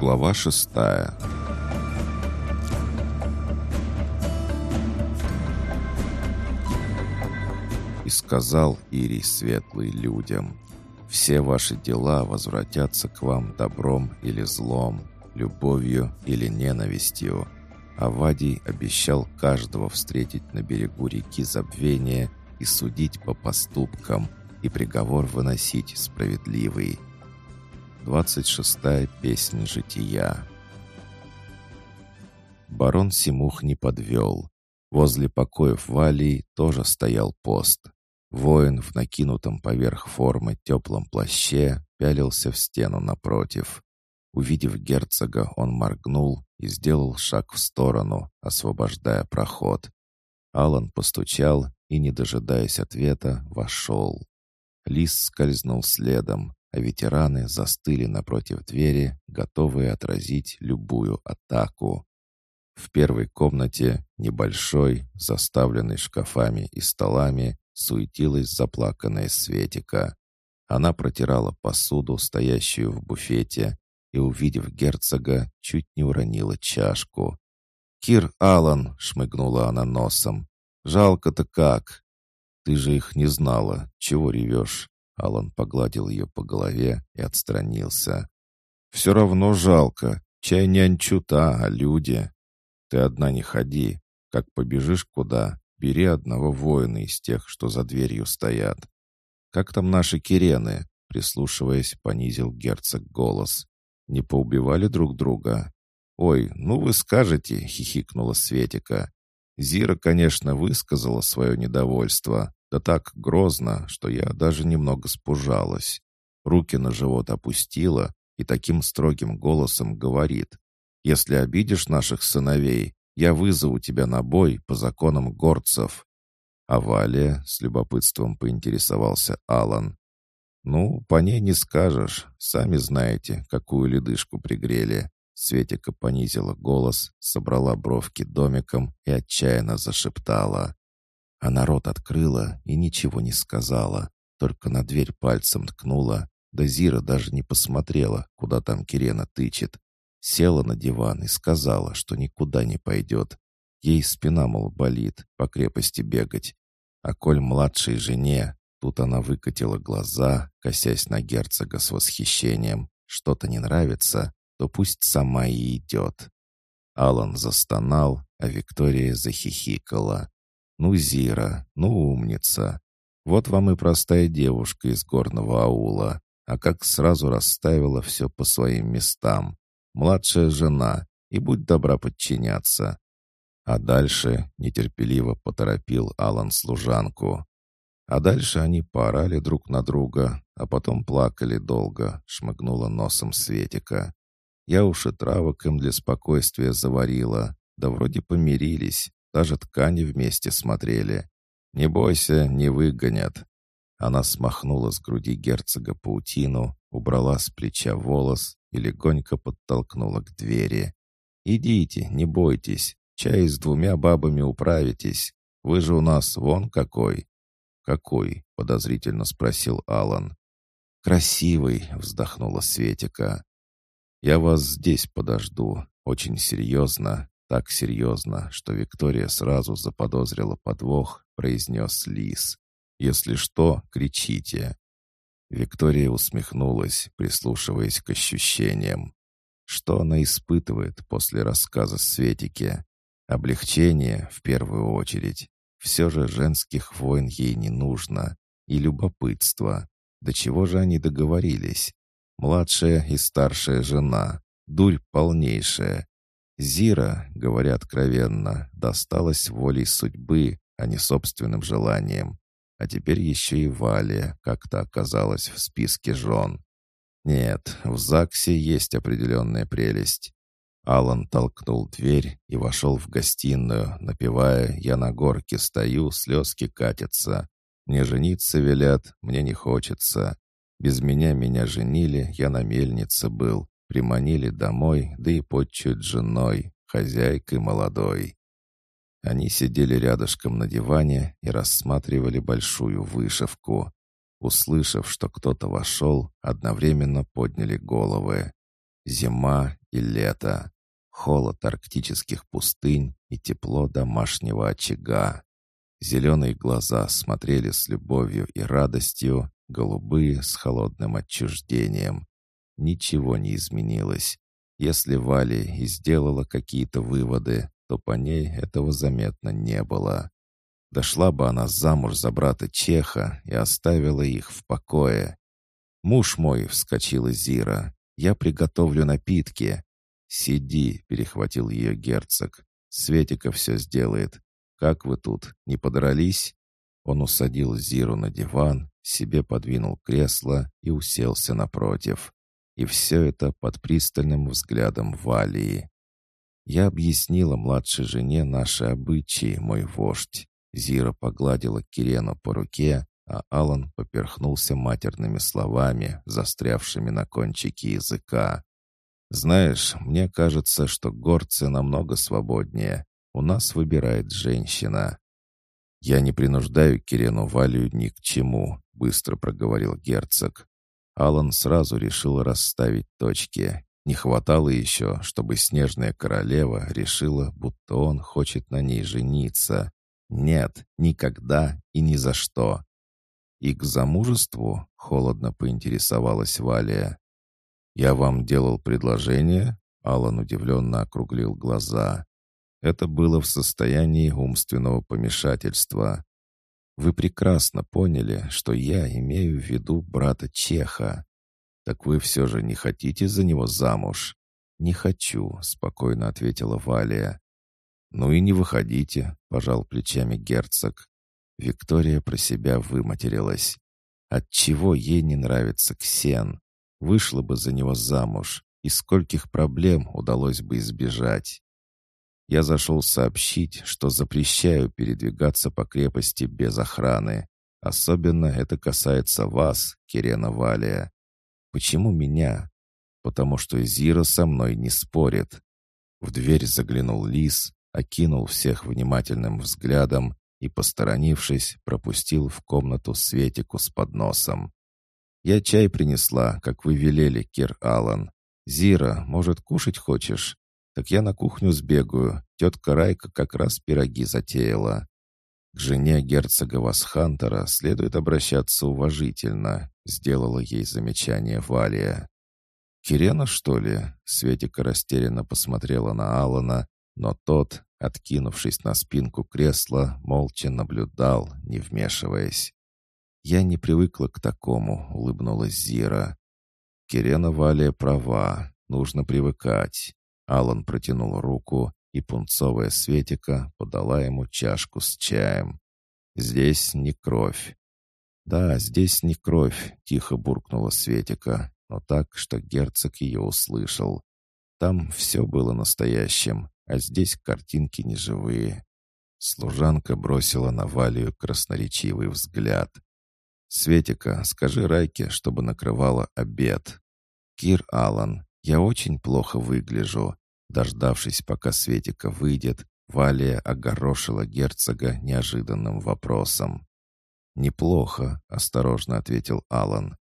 Глава шестая И сказал Ирий Светлый людям, «Все ваши дела возвратятся к вам добром или злом, любовью или ненавистью». Авадий обещал каждого встретить на берегу реки забвения и судить по поступкам, и приговор выносить справедливый. 26-я песня жития Барон Симух не подвел. Возле покоев Валии тоже стоял пост. Воин в накинутом поверх формы теплом плаще пялился в стену напротив. Увидев герцога, он моргнул и сделал шаг в сторону, освобождая проход. Алан постучал и, не дожидаясь ответа, вошел. Лис скользнул следом, а ветераны застыли напротив двери, готовые отразить любую атаку. В первой комнате, небольшой, заставленной шкафами и столами, суетилась заплаканная Светика. Она протирала посуду, стоящую в буфете, и, увидев герцога, чуть не уронила чашку. «Кир Аллан!» — шмыгнула она носом. «Жалко-то как!» «Ты же их не знала. Чего ревешь?» Алан погладил ее по голове и отстранился. «Все равно жалко. Чай не анчута, а люди. Ты одна не ходи. Как побежишь куда, бери одного воина из тех, что за дверью стоят. Как там наши кирены?» Прислушиваясь, понизил герцог голос. «Не поубивали друг друга?» «Ой, ну вы скажете», — хихикнула Светика. Зира, конечно, высказала свое недовольство, да так грозно, что я даже немного спужалась. Руки на живот опустила и таким строгим голосом говорит. «Если обидишь наших сыновей, я вызову тебя на бой по законам горцев». А Валия с любопытством поинтересовался Алан. «Ну, по ней не скажешь. Сами знаете, какую ледышку пригрели». Светика понизила голос, собрала бровки домиком и отчаянно зашептала. Она рот открыла и ничего не сказала, только на дверь пальцем ткнула, да Зира даже не посмотрела, куда там Кирена тычет. Села на диван и сказала, что никуда не пойдет. Ей спина, мол, болит, по крепости бегать. А коль младшей жене, тут она выкатила глаза, косясь на герцога с восхищением, что-то не нравится, то пусть сама и идет. Алан застонал, а Виктория захихикала. Ну, Зира, ну, умница. Вот вам и простая девушка из горного аула. А как сразу расставила все по своим местам. Младшая жена, и будь добра подчиняться. А дальше нетерпеливо поторопил Алан служанку. А дальше они поорали друг на друга, а потом плакали долго, шмыгнула носом Светика. Я уж и травок им для спокойствия заварила, да вроде помирились. Даже ткани вместе смотрели. «Не бойся, не выгонят». Она смахнула с груди герцога паутину, убрала с плеча волос и легонько подтолкнула к двери. «Идите, не бойтесь, чай с двумя бабами управитесь. Вы же у нас вон какой». «Какой?» — подозрительно спросил Алан. «Красивый», — вздохнула Светика. «Я вас здесь подожду, очень серьезно, так серьезно, что Виктория сразу заподозрила подвох, произнес Лис. «Если что, кричите». Виктория усмехнулась, прислушиваясь к ощущениям. Что она испытывает после рассказа Светике? Облегчение, в первую очередь. Все же женских войн ей не нужно. И любопытство. До чего же они договорились? Младшая и старшая жена. Дурь полнейшая. Зира, говоря откровенно, досталась волей судьбы, а не собственным желанием. А теперь еще и Валя как-то оказалась в списке жен. Нет, в ЗАГСе есть определенная прелесть. Алан толкнул дверь и вошел в гостиную, напевая «Я на горке стою, слезки катятся. Мне жениться велят, мне не хочется. Без меня меня женили, я на мельнице был. Приманили домой, да и подчуют женой, хозяйкой молодой. Они сидели рядышком на диване и рассматривали большую вышивку. Услышав, что кто-то вошел, одновременно подняли головы. Зима и лето, холод арктических пустынь и тепло домашнего очага. Зеленые глаза смотрели с любовью и радостью, голубые с холодным отчуждением. Ничего не изменилось. Если Вали и сделала какие-то выводы, то по ней этого заметно не было. Дошла бы она замуж за брата Чеха и оставила их в покое. «Муж мой!» — вскочила Зира. «Я приготовлю напитки». «Сиди!» — перехватил ее герцог. «Светика все сделает. Как вы тут, не подрались?» Он усадил Зиру на диван, себе подвинул кресло и уселся напротив. И все это под пристальным взглядом Валии. Я объяснила младшей жене наши обычаи, мой вождь. Зира погладила Кирену по руке, а Алан поперхнулся матерными словами, застрявшими на кончике языка. «Знаешь, мне кажется, что горцы намного свободнее. У нас выбирает женщина». «Я не принуждаю Кирену Валию ни к чему», — быстро проговорил герцог. Алан сразу решил расставить точки. Не хватало еще, чтобы снежная королева решила, будто он хочет на ней жениться. Нет, никогда и ни за что. И к замужеству холодно поинтересовалась Валия. «Я вам делал предложение?» Алан удивленно округлил глаза. Это было в состоянии умственного помешательства. «Вы прекрасно поняли, что я имею в виду брата Чеха. Так вы все же не хотите за него замуж?» «Не хочу», — спокойно ответила Валия. «Ну и не выходите», — пожал плечами герцог. Виктория про себя выматерилась. Отчего ей не нравится Ксен? Вышла бы за него замуж, и скольких проблем удалось бы избежать. Я зашел сообщить, что запрещаю передвигаться по крепости без охраны. Особенно это касается вас, Кирена Валия. Почему меня? Потому что Зира со мной не спорит. В дверь заглянул Лис, окинул всех внимательным взглядом и, посторонившись, пропустил в комнату Светику с подносом. «Я чай принесла, как вы велели, Кир Аллан. Зира, может, кушать хочешь? Так я на кухню сбегаю. Тетка Райка как раз пироги затеяла». К жене герцога Васхантера следует обращаться уважительно, сделала ей замечание Валия. «Кирена, что ли?» Светика растерянно посмотрела на Алана, но тот, откинувшись на спинку кресла, молча наблюдал, не вмешиваясь. «Я не привыкла к такому», — улыбнулась Зира. «Кирена Валия права, нужно привыкать». Алан протянул руку, и пунцовая Светика подала ему чашку с чаем. «Здесь не кровь». «Да, здесь не кровь», — тихо буркнула Светика, но так, что герцог ее услышал. Там все было настоящим, а здесь картинки неживые. Служанка бросила на Валию красноречивый взгляд. «Светика, скажи Райке, чтобы накрывала обед. Кир Аллан, я очень плохо выгляжу». Дождавшись, пока Светика выйдет, Валия огорошила герцога неожиданным вопросом. «Неплохо», — осторожно ответил Алан.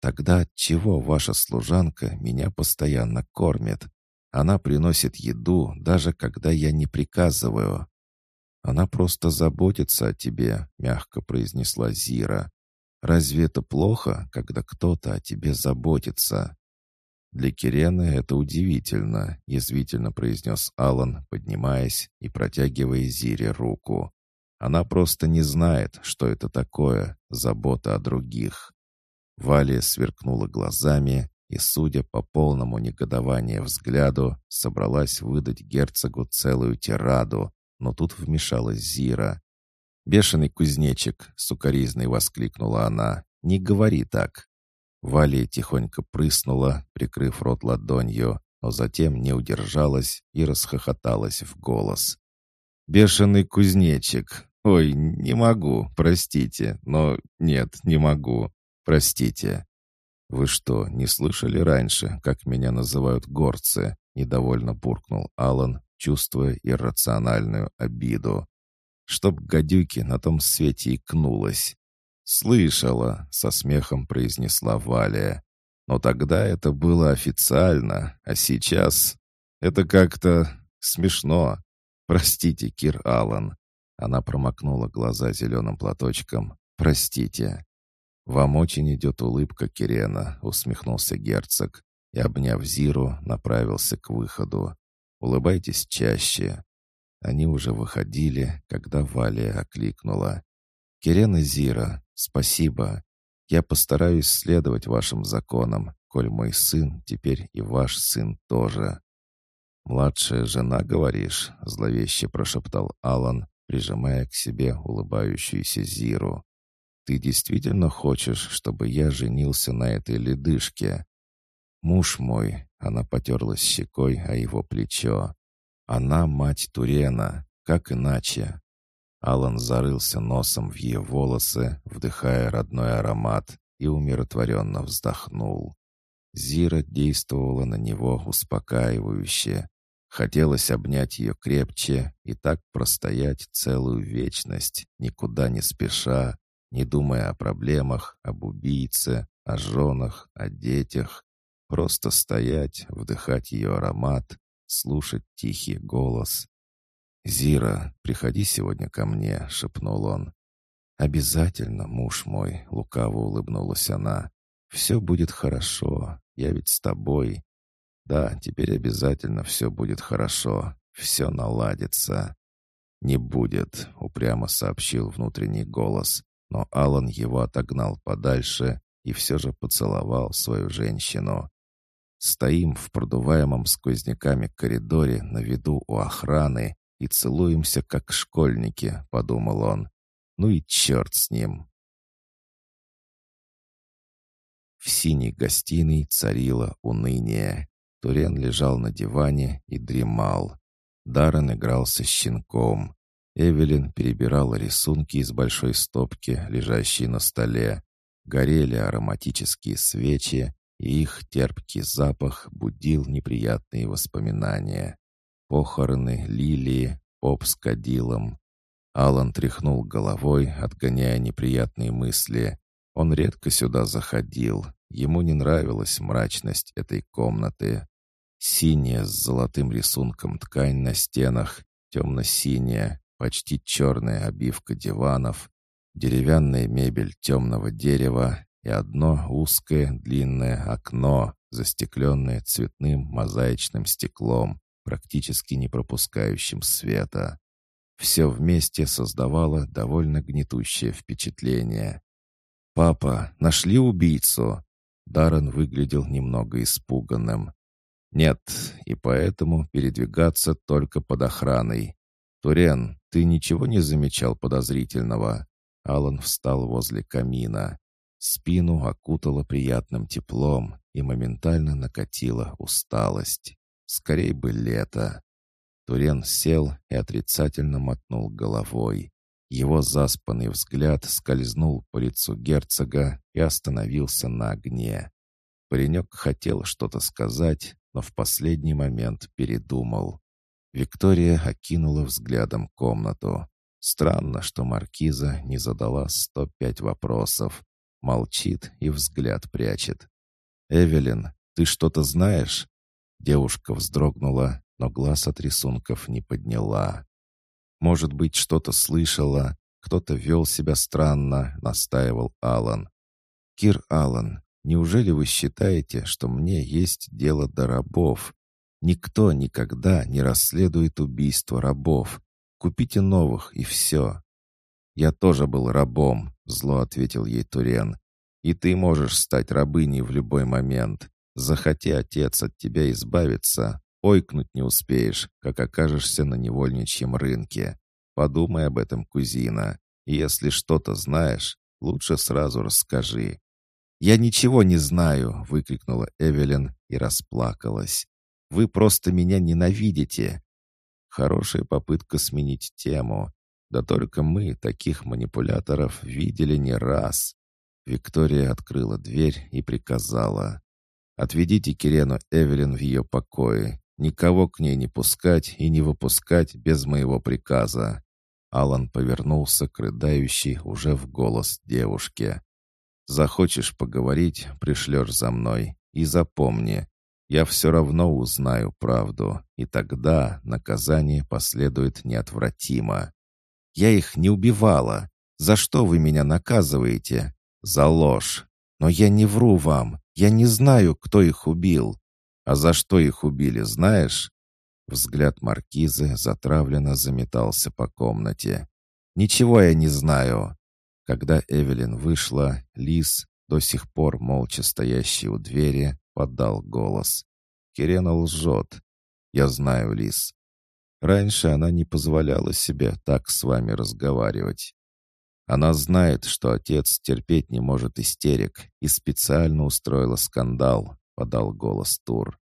«Тогда чего ваша служанка меня постоянно кормит? Она приносит еду, даже когда я не приказываю. Она просто заботится о тебе, мягко произнесла Зира. Разве это плохо, когда кто-то о тебе заботится? Для Кирены это удивительно, язвительно произнес Алан, поднимаясь и протягивая Зире руку. Она просто не знает, что это такое забота о других. Валя сверкнула глазами, и, судя по полному негодованию взгляду, собралась выдать герцогу целую тираду, но тут вмешалась Зира. «Бешеный кузнечик!» — сукоризной воскликнула она. «Не говори так!» Валия тихонько прыснула, прикрыв рот ладонью, но затем не удержалась и расхохоталась в голос. «Бешеный кузнечик! Ой, не могу, простите, но нет, не могу, простите!» «Вы что, не слышали раньше, как меня называют горцы?» — недовольно буркнул Алан, чувствуя иррациональную обиду. «Чтоб гадюки на том свете икнулась». «Слышала», — со смехом произнесла Валя. Но тогда это было официально, а сейчас это как-то смешно. Простите, Кир Аллан. Она промокнула глаза зеленым платочком. «Простите». «Вам очень идет улыбка, Кирена», — усмехнулся герцог и, обняв Зиру, направился к выходу. «Улыбайтесь чаще». Они уже выходили, когда Валия окликнула. «Кирена Зира, спасибо. Я постараюсь следовать вашим законам, коль мой сын теперь и ваш сын тоже». «Младшая жена, говоришь?» — зловеще прошептал Алан, прижимая к себе улыбающуюся Зиру. «Ты действительно хочешь, чтобы я женился на этой ледышке?» «Муж мой», — она потерлась щекой о его плечо. «Она мать Турена, как иначе?» Алан зарылся носом в ее волосы, вдыхая родной аромат, и умиротворенно вздохнул. Зира действовала на него успокаивающе, Хотелось обнять ее крепче и так простоять целую вечность, никуда не спеша, не думая о проблемах, об убийце, о женах, о детях. Просто стоять, вдыхать ее аромат, слушать тихий голос. «Зира, приходи сегодня ко мне», — шепнул он. «Обязательно, муж мой», — лукаво улыбнулась она. «Все будет хорошо, я ведь с тобой. Да, теперь обязательно все будет хорошо, все наладится. «Не будет», — упрямо сообщил внутренний голос, но Алан его отогнал подальше и все же поцеловал свою женщину. Стоим в продуваемом сквозняками коридоре на виду у охраны и целуемся, как школьники, — подумал он. Ну и черт с ним. В синей гостиной царило уныние. Турен лежал на диване и дремал. Даррен игрался щенком. Эвелин перебирала рисунки из большой стопки, лежащей на столе. Горели ароматические свечи, и их терпкий запах будил неприятные воспоминания. Похороны Лилии, поп с кадилом. Алан тряхнул головой, отгоняя неприятные мысли. Он редко сюда заходил. Ему не нравилась мрачность этой комнаты. Синяя с золотым рисунком ткань на стенах, темно-синяя, почти черная обивка диванов, деревянная мебель темного дерева и одно узкое длинное окно, застекленное цветным мозаичным стеклом, практически не пропускающим света. Все вместе создавало довольно гнетущее впечатление. «Папа, нашли убийцу?» Даррен выглядел немного испуганным. Нет, и поэтому передвигаться только под охраной. Турен, ты ничего не замечал подозрительного? Алан встал возле камина. Спину окутало приятным теплом и моментально накатила усталость. Скорей бы лето. Турен сел и отрицательно мотнул головой. Его заспанный взгляд скользнул по лицу герцога и остановился на огне. Паренек хотел что-то сказать, но в последний момент передумал. Виктория окинула взглядом комнату. Странно, что маркиза не задала 105 вопросов. Молчит и взгляд прячет. «Эвелин, ты что-то знаешь?» Девушка вздрогнула, но глаз от рисунков не подняла. «Может быть, что-то слышала, кто-то вел себя странно», — настаивал Алан. «Кир Алан, Неужели вы считаете, что мне есть дело до рабов? Никто никогда не расследует убийство рабов. Купите новых, и все». «Я тоже был рабом», — зло ответил ей Турен. «И ты можешь стать рабыней в любой момент. Захоти отец от тебя избавиться, ойкнуть не успеешь, как окажешься на невольничьем рынке. Подумай об этом, кузина. И если что-то знаешь, лучше сразу расскажи. «Я ничего не знаю!» — выкрикнула Эвелин и расплакалась. «Вы просто меня ненавидите!» Хорошая попытка сменить тему. Да только мы таких манипуляторов видели не раз. Виктория открыла дверь и приказала. «Отведите Кирену Эвелин в ее покое. Никого к ней не пускать и не выпускать без моего приказа». Алан повернулся к рыдающей уже в голос девушке. Захочешь поговорить, пришлешь за мной. И запомни, я все равно узнаю правду, и тогда наказание последует неотвратимо. Я их не убивала. За что вы меня наказываете? За ложь. Но я не вру вам. Я не знаю, кто их убил. А за что их убили, знаешь? Взгляд маркизы затравленно заметался по комнате. «Ничего я не знаю». Когда Эвелин вышла, Лис, до сих пор молча стоящий у двери, подал голос. «Кирена лжет. Я знаю, Лис. Раньше она не позволяла себе так с вами разговаривать. Она знает, что отец терпеть не может истерик, и специально устроила скандал», — подал голос Тур.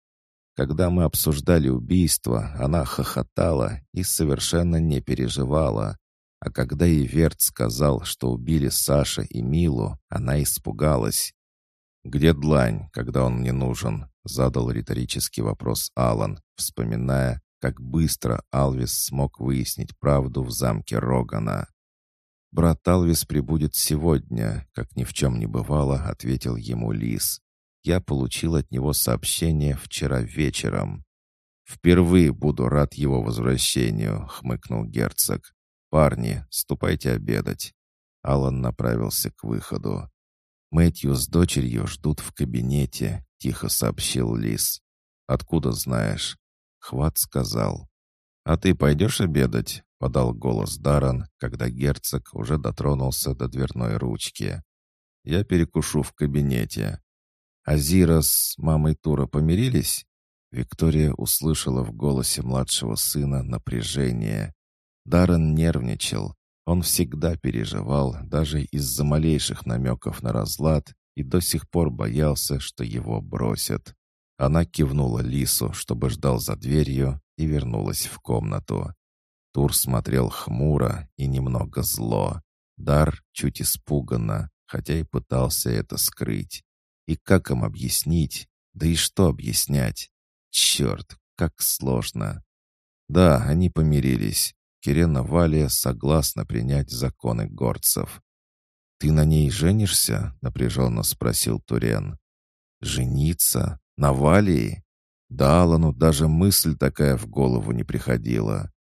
Когда мы обсуждали убийство, она хохотала и совершенно не переживала. А когда Иверт сказал, что убили Саша и Милу, она испугалась. «Где длань, когда он мне нужен?» — задал риторический вопрос Алан, вспоминая, как быстро Алвис смог выяснить правду в замке Рогана. «Брат Алвис прибудет сегодня», — как ни в чем не бывало, — ответил ему Лис. Я получил от него сообщение вчера вечером. «Впервые буду рад его возвращению», — хмыкнул герцог. «Парни, ступайте обедать». Алан направился к выходу. «Мэтью с дочерью ждут в кабинете», — тихо сообщил Лис. «Откуда знаешь?» Хват сказал. «А ты пойдешь обедать?» — подал голос Даран, когда герцог уже дотронулся до дверной ручки. «Я перекушу в кабинете. Азира с мамой Тура помирились? Виктория услышала в голосе младшего сына напряжение. Даррен нервничал. Он всегда переживал, даже из-за малейших намеков на разлад, и до сих пор боялся, что его бросят. Она кивнула Лису, чтобы ждал за дверью, и вернулась в комнату. Тур смотрел хмуро и немного зло. Дар чуть испуганно, хотя и пытался это скрыть. И как им объяснить? Да и что объяснять? Черт, как сложно. Да, они помирились. Кирена Валия согласна принять законы горцев. «Ты на ней женишься?» — напряженно спросил Турен. «Жениться? На Валии?» Да, Алану даже мысль такая в голову не приходила.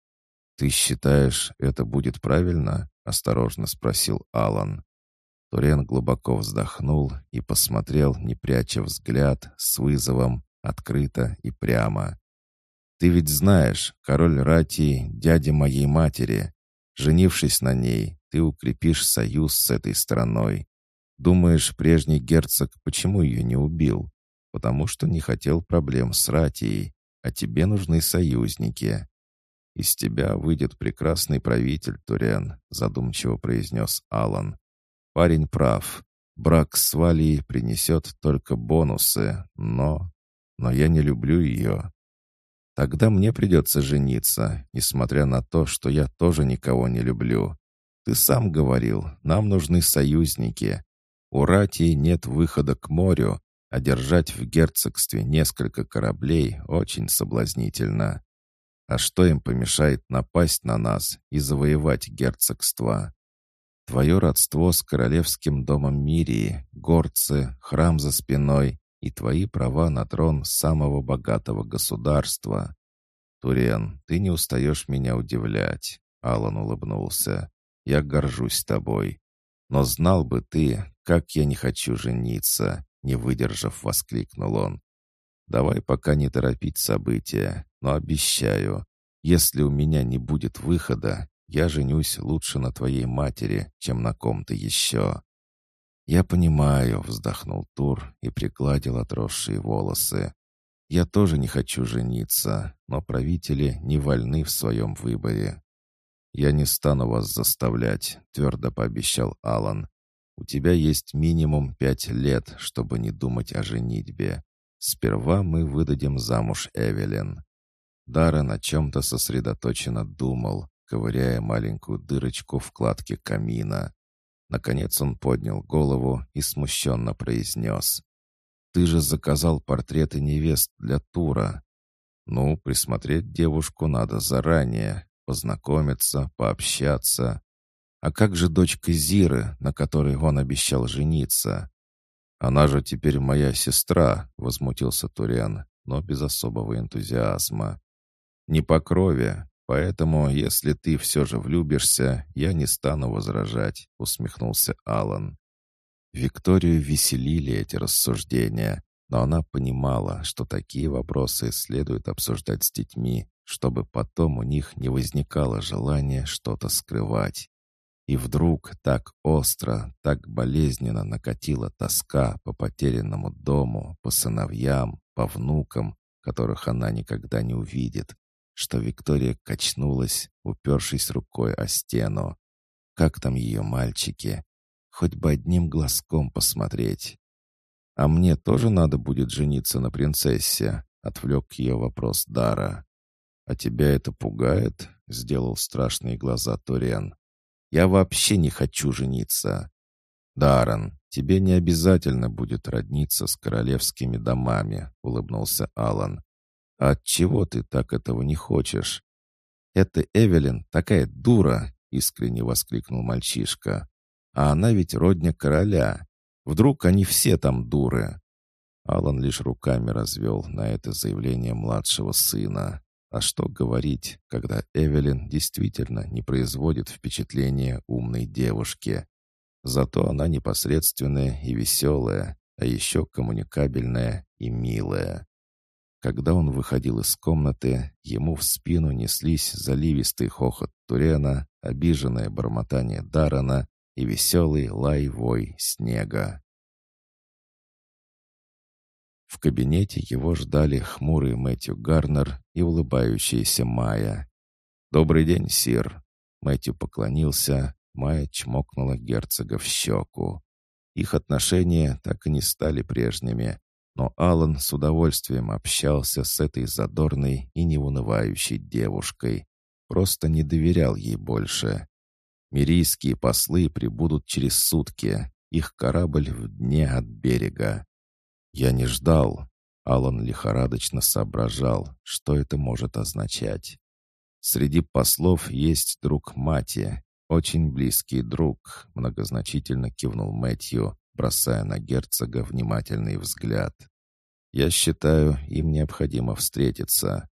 «Ты считаешь, это будет правильно?» — осторожно спросил Алан. Турен глубоко вздохнул и посмотрел, не пряча взгляд, с вызовом, открыто и прямо. «Ты ведь знаешь, король Ратии — дядя моей матери. Женившись на ней, ты укрепишь союз с этой страной. Думаешь, прежний герцог почему ее не убил? Потому что не хотел проблем с Ратией, а тебе нужны союзники». «Из тебя выйдет прекрасный правитель, Турен», — задумчиво произнес Алан. Парень прав. Брак с Валией принесет только бонусы, но... Но я не люблю ее. Тогда мне придется жениться, несмотря на то, что я тоже никого не люблю. Ты сам говорил, нам нужны союзники. У Ратии нет выхода к морю, а держать в герцогстве несколько кораблей очень соблазнительно. А что им помешает напасть на нас и завоевать герцогство? Твое родство с королевским домом Мирии, горцы, храм за спиной и твои права на трон самого богатого государства. Турен, ты не устаешь меня удивлять. Алан улыбнулся. Я горжусь тобой. Но знал бы ты, как я не хочу жениться, не выдержав, воскликнул он. Давай пока не торопить события, но обещаю, если у меня не будет выхода, я женюсь лучше на твоей матери, чем на ком-то еще». «Я понимаю», — вздохнул Тур и пригладил отросшие волосы. «Я тоже не хочу жениться, но правители не вольны в своем выборе». «Я не стану вас заставлять», — твердо пообещал Алан. «У тебя есть минимум пять лет, чтобы не думать о женитьбе. Сперва мы выдадим замуж Эвелин». Даррен о чем-то сосредоточенно думал, ковыряя маленькую дырочку в кладке камина. Наконец он поднял голову и смущенно произнес. «Ты же заказал портреты невест для тура. Ну, присмотреть девушку надо заранее, познакомиться, пообщаться. А как же дочка Зиры, на которой он обещал жениться? «Она же теперь моя сестра», — возмутился Туриан, но без особого энтузиазма. «Не по крови, поэтому, если ты все же влюбишься, я не стану возражать», — усмехнулся Алан. Викторию веселили эти рассуждения, но она понимала, что такие вопросы следует обсуждать с детьми, чтобы потом у них не возникало желания что-то скрывать. И вдруг так остро, так болезненно накатила тоска по потерянному дому, по сыновьям, по внукам, которых она никогда не увидит, что Виктория качнулась, упершись рукой о стену. Как там ее мальчики? Хоть бы одним глазком посмотреть. «А мне тоже надо будет жениться на принцессе?» — отвлек ее вопрос Дара. «А тебя это пугает?» — сделал страшные глаза Ториан. Я вообще не хочу жениться. Даррен, тебе не обязательно будет родниться с королевскими домами, улыбнулся Алан. А от чего ты так этого не хочешь? Это Эвелин такая дура, искренне воскликнул мальчишка. А она ведь родня короля. Вдруг они все там дуры? Алан лишь руками развел на это заявление младшего сына. А что говорить, когда Эвелин действительно не производит впечатления умной девушки. Зато она непосредственная и веселая, а еще коммуникабельная и милая. Когда он выходил из комнаты, ему в спину неслись заливистый хохот Турена, обиженное бормотание Дарана и веселый лай-вой снега. В кабинете его ждали хмурый Мэтью Гарнер и улыбающаяся Майя. «Добрый день, сир!» Мэтью поклонился, Майя чмокнула герцога в щеку. Их отношения так и не стали прежними, но Алан с удовольствием общался с этой задорной и неунывающей девушкой. Просто не доверял ей больше. Мирийские послы прибудут через сутки. Их корабль в дне от берега. Я не ждал. Алан лихорадочно соображал, что это может означать. Среди послов есть друг Мати, очень близкий друг, многозначительно кивнул Мэтью, бросая на герцога внимательный взгляд. Я считаю, им необходимо встретиться.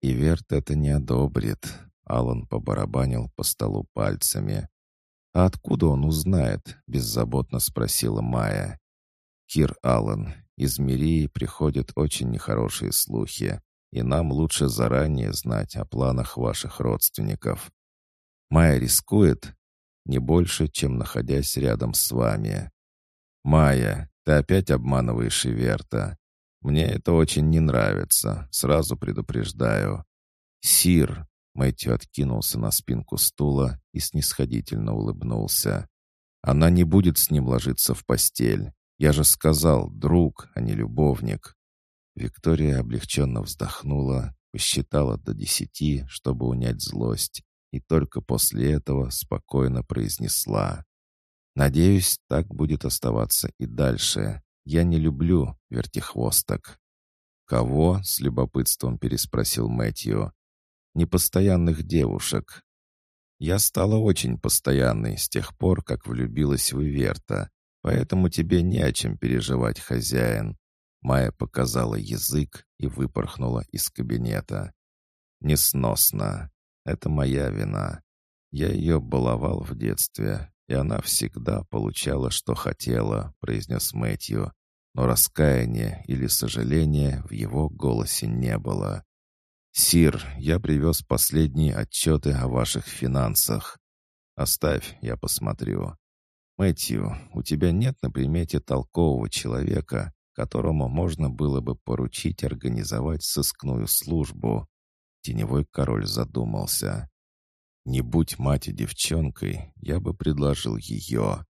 И Верт это не одобрит. Алан побарабанил по столу пальцами. «А откуда он узнает?» — беззаботно спросила Майя. «Кир Аллен, из Мирии приходят очень нехорошие слухи, и нам лучше заранее знать о планах ваших родственников. Майя рискует не больше, чем находясь рядом с вами. Майя, ты опять обманываешь Иверта. Мне это очень не нравится, сразу предупреждаю. Сир, Мэтью откинулся на спинку стула и снисходительно улыбнулся. Она не будет с ним ложиться в постель. Я же сказал, друг, а не любовник». Виктория облегченно вздохнула, посчитала до десяти, чтобы унять злость, и только после этого спокойно произнесла. «Надеюсь, так будет оставаться и дальше. Я не люблю вертихвосток». «Кого?» — с любопытством переспросил Мэтью. «Непостоянных девушек». «Я стала очень постоянной с тех пор, как влюбилась в Иверта, Поэтому тебе не о чем переживать, хозяин». Майя показала язык и выпорхнула из кабинета. «Несносно. Это моя вина. Я ее баловал в детстве, и она всегда получала, что хотела», — произнес Мэтью. Но раскаяния или сожаления в его голосе не было. «Сир, я привез последние отчеты о ваших финансах. Оставь, я посмотрю. Мэтью, у тебя нет на примете толкового человека, которому можно было бы поручить организовать сыскную службу?» Теневой король задумался. «Не будь мать девчонкой, я бы предложил ее.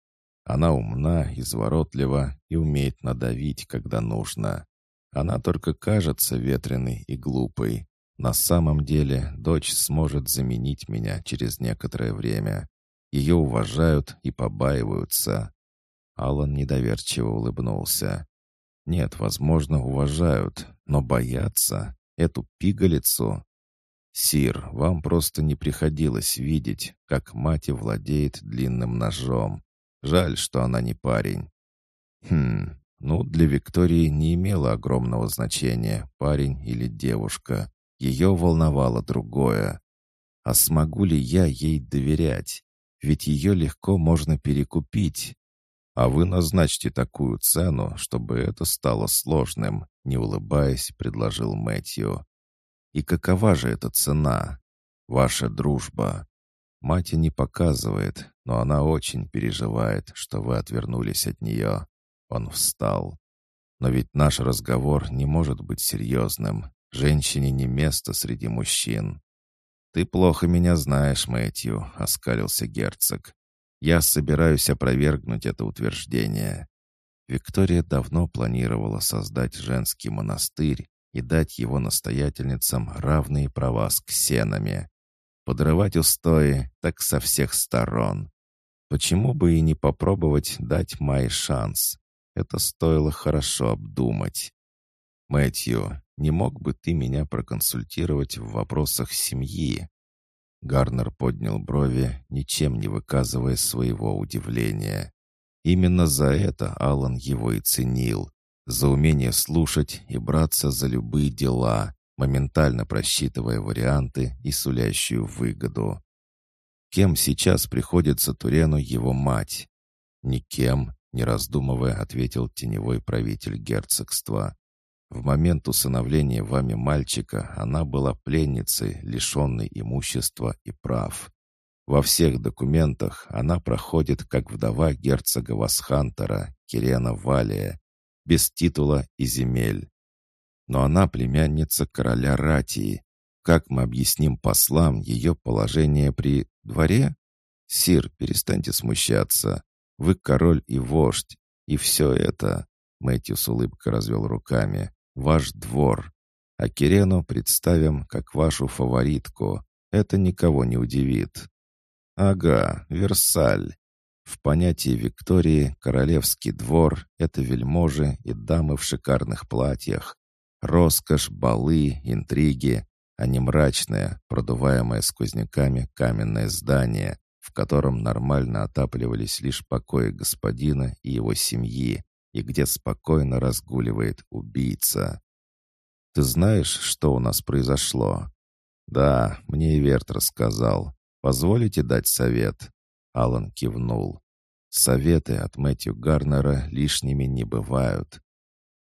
Она умна, изворотлива и умеет надавить, когда нужно. Она только кажется ветреной и глупой. На самом деле дочь сможет заменить меня через некоторое время. Ее уважают и побаиваются. Алан недоверчиво улыбнулся. Нет, возможно, уважают, но боятся эту пигалицу. Сир, вам просто не приходилось видеть, как мать владеет длинным ножом. Жаль, что она не парень. Хм, ну, для Виктории не имело огромного значения, парень или девушка. Ее волновало другое. А смогу ли я ей доверять? Ведь ее легко можно перекупить. А вы назначьте такую цену, чтобы это стало сложным, не улыбаясь, предложил Мэтью. И какова же эта цена? Ваша дружба. Мать не показывает, но она очень переживает, что вы отвернулись от нее. Он встал. Но ведь наш разговор не может быть серьезным. Женщине не место среди мужчин. «Ты плохо меня знаешь, Мэтью», — оскалился герцог. «Я собираюсь опровергнуть это утверждение». Виктория давно планировала создать женский монастырь и дать его настоятельницам равные права с ксенами. Подрывать устои так со всех сторон. Почему бы и не попробовать дать Майе шанс? Это стоило хорошо обдумать. «Мэтью, не мог бы ты меня проконсультировать в вопросах семьи?» Гарнер поднял брови, ничем не выказывая своего удивления. Именно за это Алан его и ценил. За умение слушать и браться за любые дела, моментально просчитывая варианты и сулящую выгоду. Кем сейчас приходится Турену его мать? Никем, не раздумывая, ответил теневой правитель герцогства. В момент усыновления вами мальчика она была пленницей, лишенной имущества и прав. Во всех документах она проходит как вдова герцога Васхантера, Кирена Валия, без титула и земель. Но она племянница короля Ратии. Как мы объясним послам ее положение при дворе? Сир, перестаньте смущаться. Вы король и вождь, и все это...» Мэтью с улыбкой развел руками. «Ваш двор. А Кирену представим как вашу фаворитку. Это никого не удивит». «Ага, Версаль. В понятии Виктории королевский двор — это вельможи и дамы в шикарных платьях. Роскошь, балы, интриги, а не мрачное, продуваемое сквозняками каменное здание, в котором нормально отапливались лишь покои господина и его семьи, и где спокойно разгуливает убийца. «Ты знаешь, что у нас произошло?» «Да, мне и Верт рассказал. Позволите дать совет?» Алан кивнул. «Советы от Мэтью Гарнера лишними не бывают.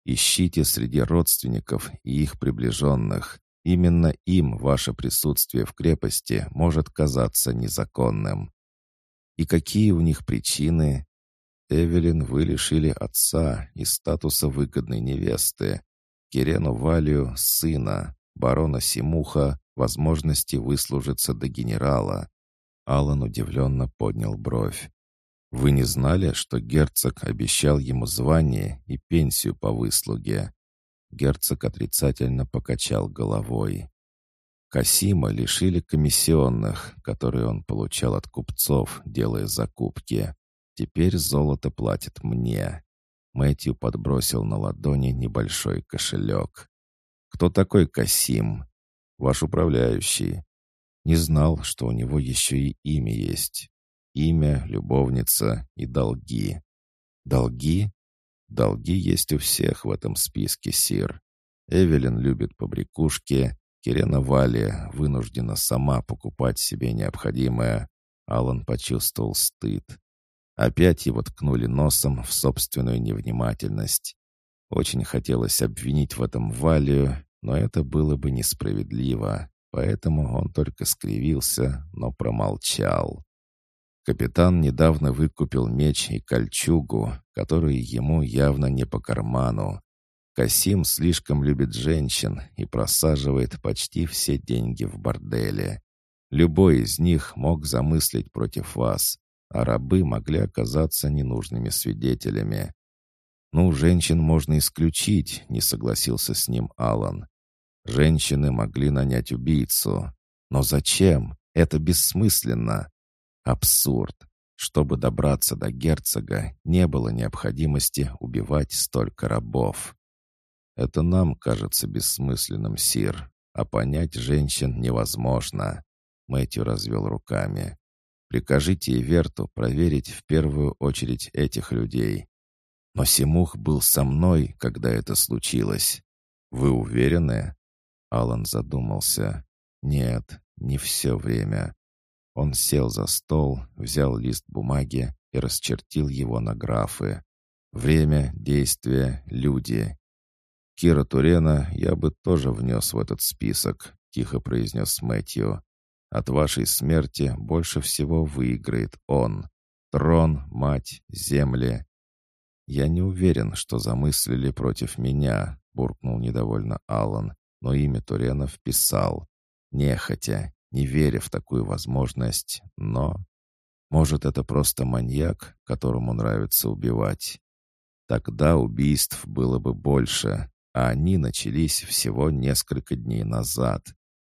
Ищите среди родственников и их приближенных. Именно им ваше присутствие в крепости может казаться незаконным. И какие у них причины? Эвелин вы лишили отца и статуса выгодной невесты. Кирену Валию — сына, барона Симуха — возможности выслужиться до генерала. Алан удивленно поднял бровь. «Вы не знали, что герцог обещал ему звание и пенсию по выслуге?» Герцог отрицательно покачал головой. Касима лишили комиссионных, которые он получал от купцов, делая закупки. Теперь золото платит мне. Мэтью подбросил на ладони небольшой кошелек. «Кто такой Касим?» «Ваш управляющий». Не знал, что у него еще и имя есть. Имя, любовница и долги. Долги? Долги есть у всех в этом списке, Сир. Эвелин любит побрякушки, Кирена Валия вынуждена сама покупать себе необходимое. Алан почувствовал стыд. Опять его ткнули носом в собственную невнимательность. Очень хотелось обвинить в этом Валию, но это было бы несправедливо, поэтому он только скривился, но промолчал. Капитан недавно выкупил меч и кольчугу, которые ему явно не по карману. Касим слишком любит женщин и просаживает почти все деньги в борделе. Любой из них мог замыслить против вас, а рабы могли оказаться ненужными свидетелями. «Ну, женщин можно исключить», — не согласился с ним Алан. «Женщины могли нанять убийцу. Но зачем? Это бессмысленно. Абсурд. Чтобы добраться до герцога, не было необходимости убивать столько рабов. Это нам кажется бессмысленным, Сир, а понять женщин невозможно. Мэтью развел руками. Прикажите Иверту проверить в первую очередь этих людей. Но Симух был со мной, когда это случилось. Вы уверены?» Алан задумался. «Нет, не все время». Он сел за стол, взял лист бумаги и расчертил его на графы. Время, действия, люди. Кира Турена я бы тоже внес в этот список, тихо произнес Мэтью. От вашей смерти больше всего выиграет он. Трон, мать, земли. Я не уверен, что замыслили против меня, буркнул недовольно Аллан, но имя Турена вписал. Нехотя, не веря в такую возможность, но... Может, это просто маньяк, которому нравится убивать. Тогда убийств было бы больше, а они начались всего несколько дней назад.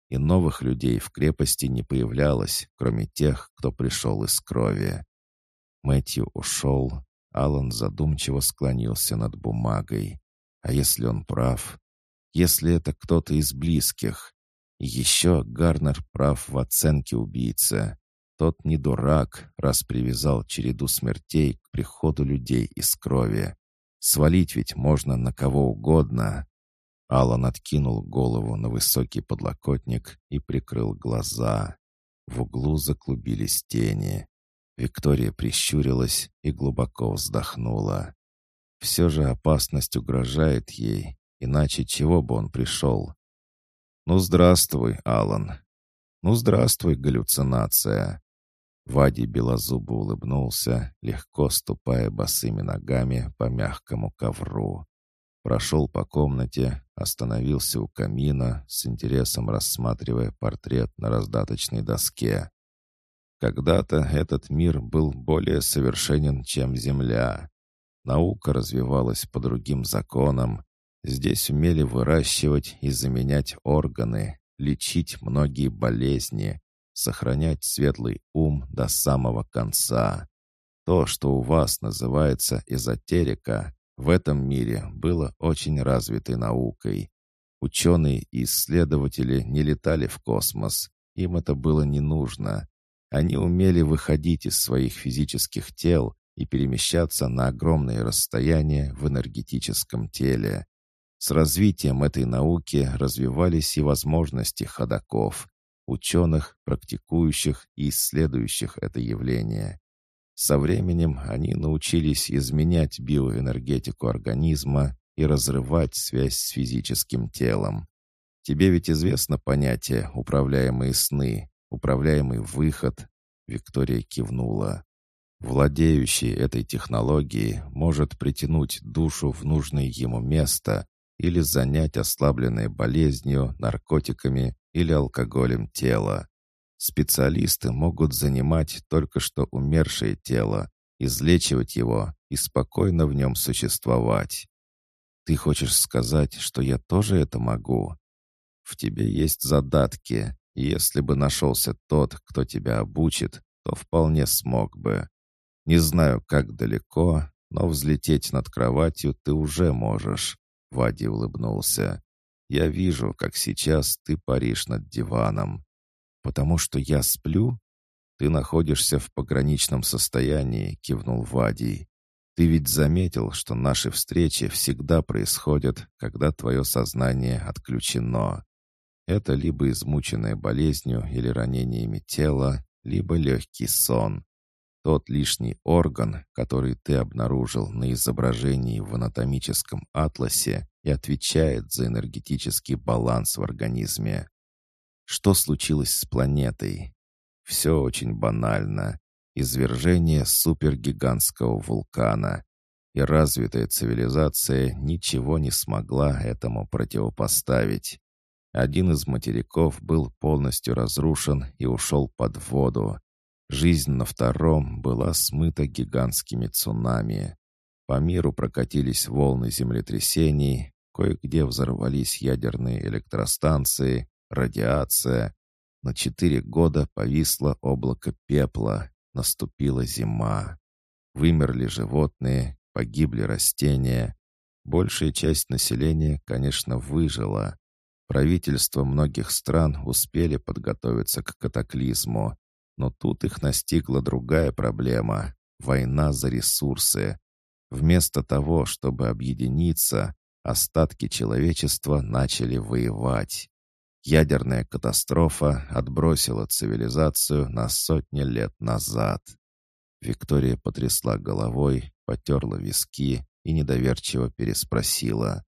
И новых людей в крепости не появлялось, кроме тех, кто пришел из крови. Мэтью ушел, Алан задумчиво склонился над бумагой. А если он прав? Если это кто-то из близких? еще Гарнер прав в оценке убийцы. Тот не дурак, раз привязал череду смертей к приходу людей из крови. Свалить ведь можно на кого угодно. Алан откинул голову на высокий подлокотник и прикрыл глаза. В углу заклубились тени. Виктория прищурилась и глубоко вздохнула. Все же опасность угрожает ей, иначе чего бы он пришел? «Ну, здравствуй, Алан. Ну, здравствуй, галлюцинация. Вади белозубо улыбнулся, легко ступая босыми ногами по мягкому ковру. Прошел по комнате, остановился у камина, с интересом рассматривая портрет на раздаточной доске. Когда-то этот мир был более совершенен, чем Земля. Наука развивалась по другим законам. Здесь умели выращивать и заменять органы, лечить многие болезни, сохранять светлый ум до самого конца. То, что у вас называется эзотерика, в этом мире было очень развитой наукой. Ученые и исследователи не летали в космос, им это было не нужно. Они умели выходить из своих физических тел и перемещаться на огромные расстояния в энергетическом теле. С развитием этой науки развивались и возможности ходаков, ученых, практикующих и исследующих это явление. Со временем они научились изменять биоэнергетику организма и разрывать связь с физическим телом. Тебе ведь известно понятие «управляемые сны», «управляемый выход», Виктория кивнула. Владеющий этой технологией может притянуть душу в нужное ему место или занять ослабленное болезнью, наркотиками или алкоголем тело. Специалисты могут занимать только что умершее тело, излечивать его и спокойно в нем существовать. Ты хочешь сказать, что я тоже это могу? В тебе есть задатки, и если бы нашелся тот, кто тебя обучит, то вполне смог бы. Не знаю, как далеко, но взлететь над кроватью ты уже можешь. Вади улыбнулся. Я вижу, как сейчас ты паришь над диваном. Потому что я сплю? Ты находишься в пограничном состоянии, кивнул Вадий. Ты ведь заметил, что наши встречи всегда происходят, когда твое сознание отключено. Это либо измученное болезнью или ранениями тела, либо легкий сон. Тот лишний орган, который ты обнаружил на изображении в анатомическом атласе, и отвечает за энергетический баланс в организме. Что случилось с планетой? Все очень банально. Извержение супергигантского вулкана. И развитая цивилизация ничего не смогла этому противопоставить. Один из материков был полностью разрушен и ушел под воду. Жизнь на втором была смыта гигантскими цунами. По миру прокатились волны землетрясений, кое-где взорвались ядерные электростанции, радиация. На четыре года повисло облако пепла, наступила зима. Вымерли животные, погибли растения. Большая часть населения, конечно, выжила. Правительства многих стран успели подготовиться к катаклизму, но тут их настигла другая проблема — война за ресурсы. Вместо того, чтобы объединиться, остатки человечества начали воевать. Ядерная катастрофа отбросила цивилизацию на сотни лет назад. Виктория потрясла головой, потерла виски и недоверчиво переспросила.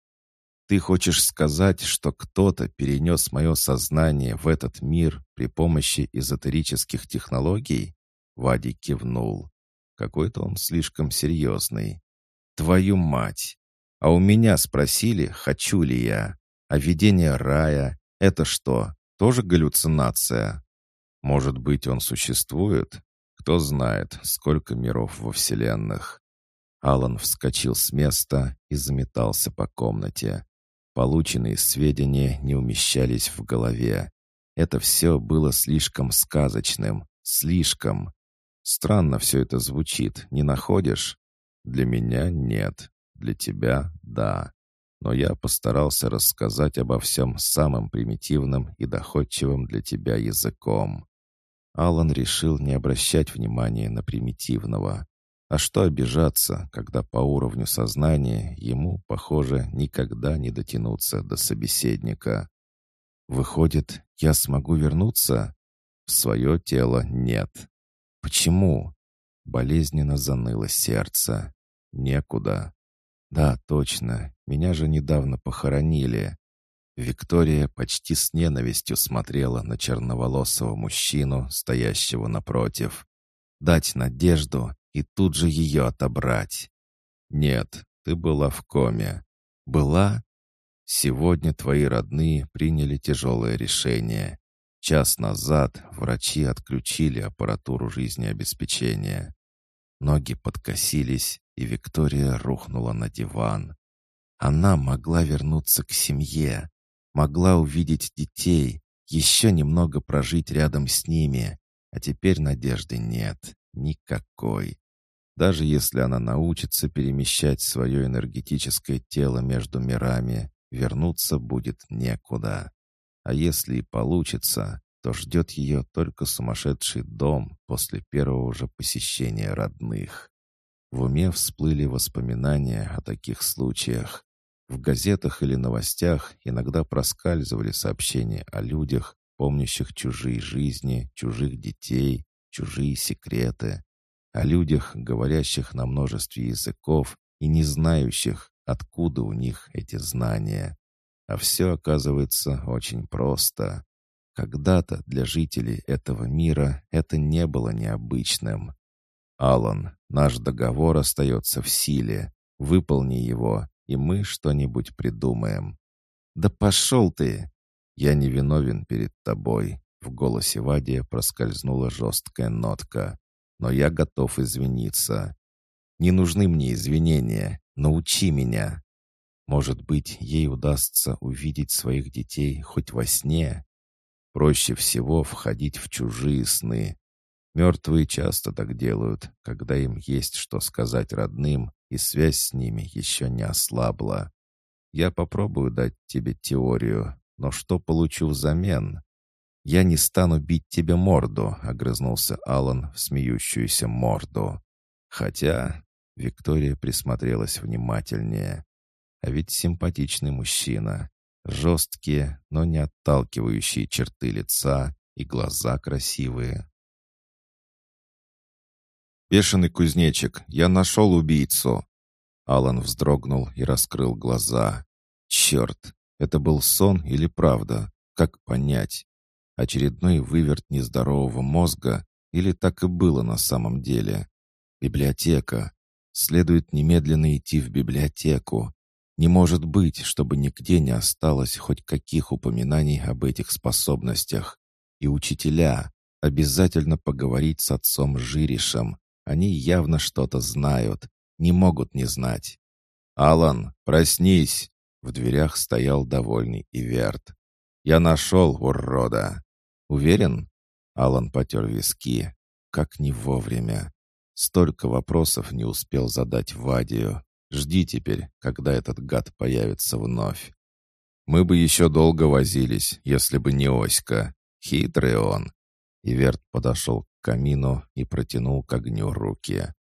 «Ты хочешь сказать, что кто-то перенес мое сознание в этот мир при помощи эзотерических технологий?» Вадик кивнул. Какой-то он слишком серьезный. «Твою мать! А у меня спросили, хочу ли я. А видение рая — это что, тоже галлюцинация? Может быть, он существует? Кто знает, сколько миров во Вселенных?» Алан вскочил с места и заметался по комнате. Полученные сведения не умещались в голове. Это все было слишком сказочным. Слишком. Странно все это звучит, не находишь? Для меня нет. Для тебя — да. Но я постарался рассказать обо всем самым примитивным и доходчивым для тебя языком. Алан решил не обращать внимания на примитивного. А что обижаться, когда по уровню сознания ему, похоже, никогда не дотянуться до собеседника? Выходит, я смогу вернуться? В свое тело нет. Почему? Болезненно заныло сердце. Некуда. Да, точно, меня же недавно похоронили. Виктория почти с ненавистью смотрела на черноволосого мужчину, стоящего напротив. Дать надежду и тут же ее отобрать. Нет, ты была в коме. Была? Сегодня твои родные приняли тяжелое решение. Час назад врачи отключили аппаратуру жизнеобеспечения. Ноги подкосились, и Виктория рухнула на диван. Она могла вернуться к семье, могла увидеть детей, еще немного прожить рядом с ними, а теперь надежды нет. Никакой. Даже если она научится перемещать свое энергетическое тело между мирами, вернуться будет некуда. А если и получится, то ждет ее только сумасшедший дом после первого же посещения родных. В уме всплыли воспоминания о таких случаях. В газетах или новостях иногда проскальзывали сообщения о людях, помнящих чужие жизни, чужих детей, чужие секреты, о людях, говорящих на множестве языков и не знающих, откуда у них эти знания. А все оказывается очень просто. Когда-то для жителей этого мира это не было необычным. «Алан, наш договор остается в силе. Выполни его, и мы что-нибудь придумаем». «Да пошел ты!» «Я не виновен перед тобой. В голосе Вадия проскользнула жесткая нотка. «Но я готов извиниться. Не нужны мне извинения. Научи меня». Может быть, ей удастся увидеть своих детей хоть во сне? Проще всего входить в чужие сны. Мертвые часто так делают, когда им есть что сказать родным, и связь с ними еще не ослабла. Я попробую дать тебе теорию, но что получу взамен? «Я не стану бить тебе морду», — огрызнулся Алан в смеющуюся морду. Хотя Виктория присмотрелась внимательнее. А ведь симпатичный мужчина. Жесткие, но не отталкивающие черты лица и глаза красивые. «Бешеный кузнечик, я нашел убийцу!» Алан вздрогнул и раскрыл глаза. «Черт, это был сон или правда? Как понять?» Очередной выверт нездорового мозга или так и было на самом деле? Библиотека. Следует немедленно идти в библиотеку. Не может быть, чтобы нигде не осталось хоть каких упоминаний об этих способностях. И учителя. Обязательно поговорить с отцом Жиришем. Они явно что-то знают. Не могут не знать. «Алан, проснись!» В дверях стоял довольный Иверт. «Я нашел урода!» «Уверен?» Алан потер виски. Как не вовремя. Столько вопросов не успел задать Вадию. Жди теперь, когда этот гад появится вновь. Мы бы еще долго возились, если бы не Оська. Хитрый он. Иверт подошел к камину и протянул к огню руки.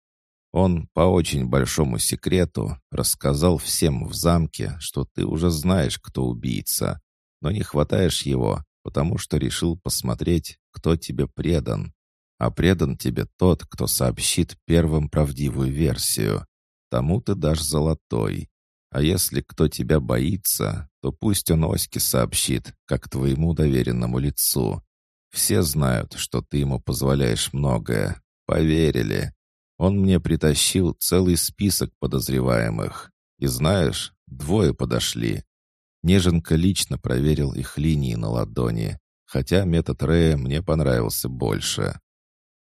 Он по очень большому секрету рассказал всем в замке, что ты уже знаешь, кто убийца, но не хватаешь его, потому что решил посмотреть, кто тебе предан. А предан тебе тот, кто сообщит первым правдивую версию. Тому ты дашь золотой. А если кто тебя боится, то пусть он Оське сообщит, как твоему доверенному лицу. Все знают, что ты ему позволяешь многое. Поверили. Он мне притащил целый список подозреваемых. И знаешь, двое подошли. Неженка лично проверил их линии на ладони, хотя метод Рэя мне понравился больше.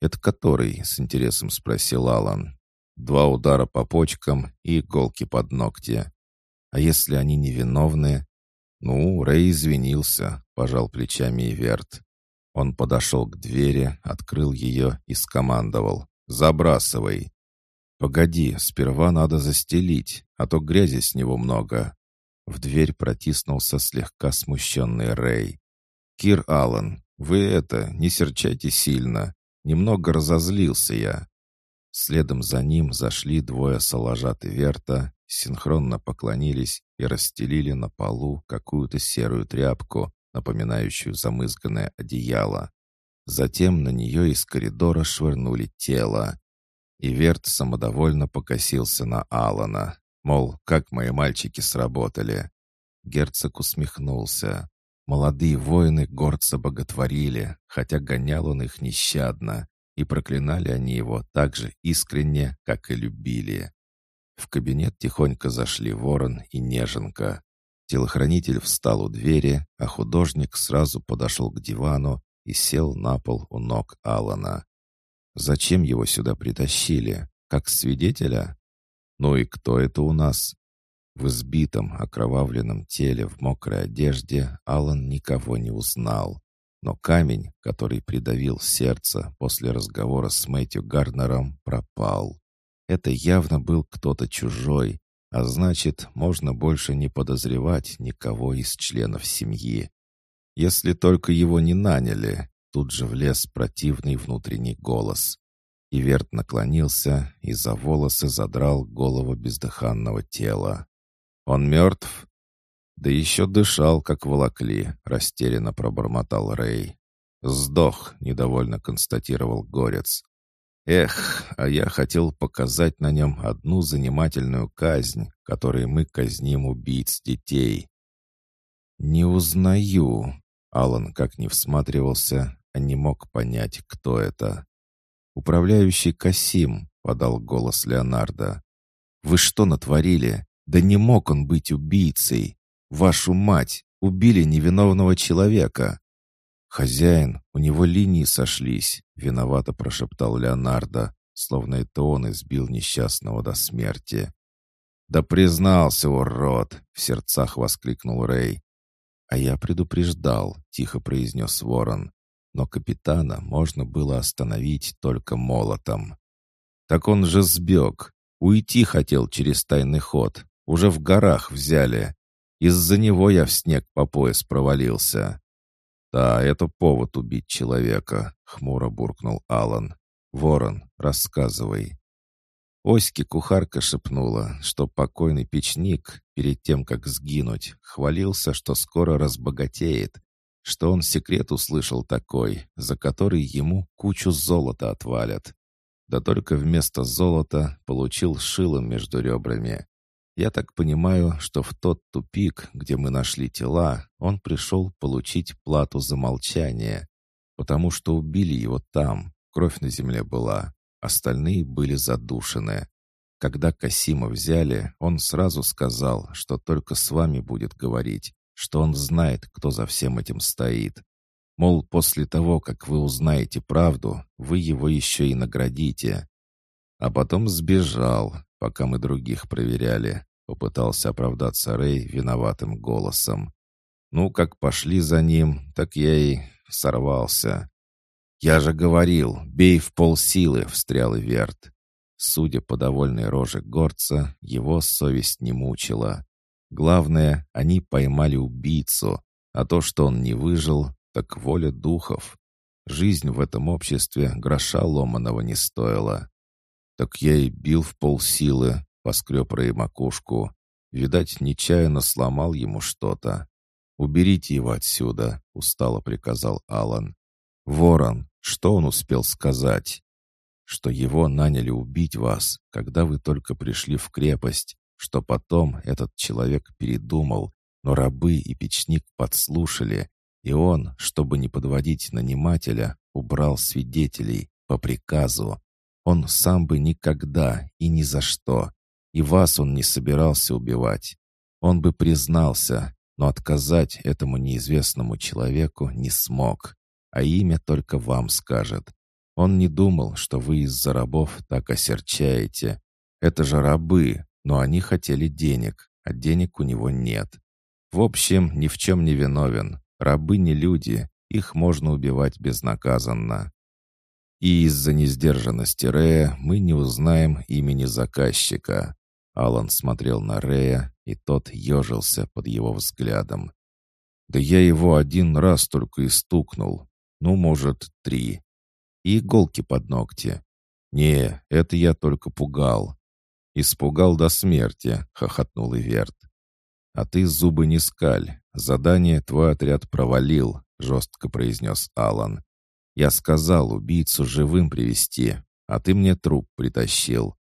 «Это который?» — с интересом спросил Алан. «Два удара по почкам и иголки под ногти. А если они невиновны?» «Ну, Рэй извинился», — пожал плечами Иверт. Он подошел к двери, открыл ее и скомандовал. «Забрасывай!» «Погоди, сперва надо застелить, а то грязи с него много». В дверь протиснулся слегка смущенный Рэй. «Кир Аллан, вы это, не серчайте сильно. Немного разозлился я». Следом за ним зашли двое соложат и верта, синхронно поклонились и расстелили на полу какую-то серую тряпку, напоминающую замызганное одеяло. Затем на нее из коридора швырнули тело. И Верт самодовольно покосился на Алана, мол, как мои мальчики сработали. Герцог усмехнулся. Молодые воины горца боготворили, хотя гонял он их нещадно, и проклинали они его так же искренне, как и любили. В кабинет тихонько зашли ворон и неженка. Телохранитель встал у двери, а художник сразу подошел к дивану и сел на пол у ног Алана. Зачем его сюда притащили? Как свидетеля? Ну и кто это у нас? В избитом, окровавленном теле в мокрой одежде Алан никого не узнал. Но камень, который придавил сердце после разговора с Мэтью Гарднером, пропал. Это явно был кто-то чужой, а значит, можно больше не подозревать никого из членов семьи. Если только его не наняли, тут же влез противный внутренний голос. Иверт наклонился и за волосы задрал голову бездыханного тела. «Он мертв?» «Да еще дышал, как волокли», — растерянно пробормотал Рэй. «Сдох», — недовольно констатировал Горец. «Эх, а я хотел показать на нем одну занимательную казнь, которой мы казним убийц детей». «Не узнаю», Алан как ни всматривался, а не мог понять, кто это. «Управляющий Касим», — подал голос Леонардо. «Вы что натворили? Да не мог он быть убийцей! Вашу мать! Убили невиновного человека!» «Хозяин, у него линии сошлись», — виновато прошептал Леонардо, словно это он избил несчастного до смерти. «Да признался, урод!» — в сердцах воскликнул Рэй. «А я предупреждал», — тихо произнес ворон. «Но капитана можно было остановить только молотом». «Так он же сбег. Уйти хотел через тайный ход. Уже в горах взяли. Из-за него я в снег по пояс провалился». «Да, это повод убить человека», — хмуро буркнул Алан. «Ворон, рассказывай». Оське кухарка шепнула, что покойный печник, перед тем, как сгинуть, хвалился, что скоро разбогатеет, что он секрет услышал такой, за который ему кучу золота отвалят. Да только вместо золота получил шилом между ребрами. Я так понимаю, что в тот тупик, где мы нашли тела, он пришел получить плату за молчание, потому что убили его там, кровь на земле была. Остальные были задушены. Когда Касима взяли, он сразу сказал, что только с вами будет говорить, что он знает, кто за всем этим стоит. Мол, после того, как вы узнаете правду, вы его еще и наградите. А потом сбежал, пока мы других проверяли. Попытался оправдаться Рэй виноватым голосом. Ну, как пошли за ним, так я и сорвался. «Я же говорил, бей в полсилы!» — встрял Верт. Судя по довольной роже горца, его совесть не мучила. Главное, они поймали убийцу, а то, что он не выжил, так воля духов. Жизнь в этом обществе гроша ломаного не стоила. «Так я и бил в полсилы», — поскреб Рэй макушку. Видать, нечаянно сломал ему что-то. «Уберите его отсюда», — устало приказал Алан. «Ворон, что он успел сказать?» «Что его наняли убить вас, когда вы только пришли в крепость, что потом этот человек передумал, но рабы и печник подслушали, и он, чтобы не подводить нанимателя, убрал свидетелей по приказу. Он сам бы никогда и ни за что. И вас он не собирался убивать. Он бы признался, но отказать этому неизвестному человеку не смог. А имя только вам скажет. Он не думал, что вы из-за рабов так осерчаете. Это же рабы, но они хотели денег, а денег у него нет. В общем, ни в чем не виновен. Рабы не люди, их можно убивать безнаказанно. И из-за несдержанности Рея мы не узнаем имени заказчика. Алан смотрел на Рея, и тот ежился под его взглядом. «Да я его один раз только и стукнул. Ну, может, три. И иголки под ногти. Не, это я только пугал. Испугал до смерти», — хохотнул Иверт. «А ты зубы не скаль. Задание твой отряд провалил», — жестко произнес Алан. «Я сказал убийцу живым привести, а ты мне труп притащил.